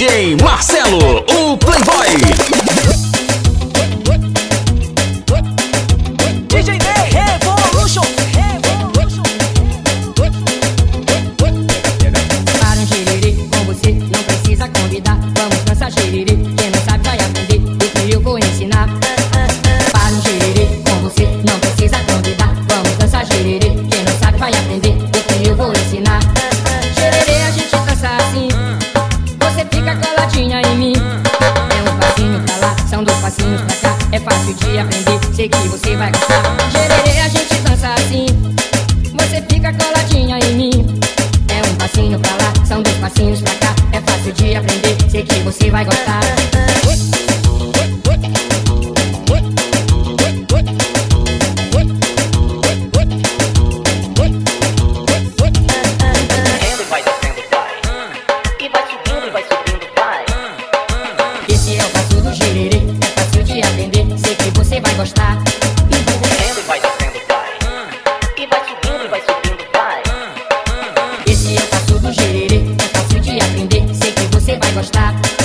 DJ Marcelo, o Playboy. Fica coladinha em mim. É um passinho pra lá, são dois passinhos pra cá. É fácil de aprender, sei que você vai gostar. Xererê a gente dança assim, você fica coladinha em mim. É um passinho pra lá, são dois passinhos pra cá. É fácil de aprender, sei que você vai gostar. você vai gostar. E vai descendo, vai descendo, vai. E vai subindo, vai subindo, vai. Hum, hum, Esse é o passo do gererê, é fácil de aprender, sei que você vai gostar.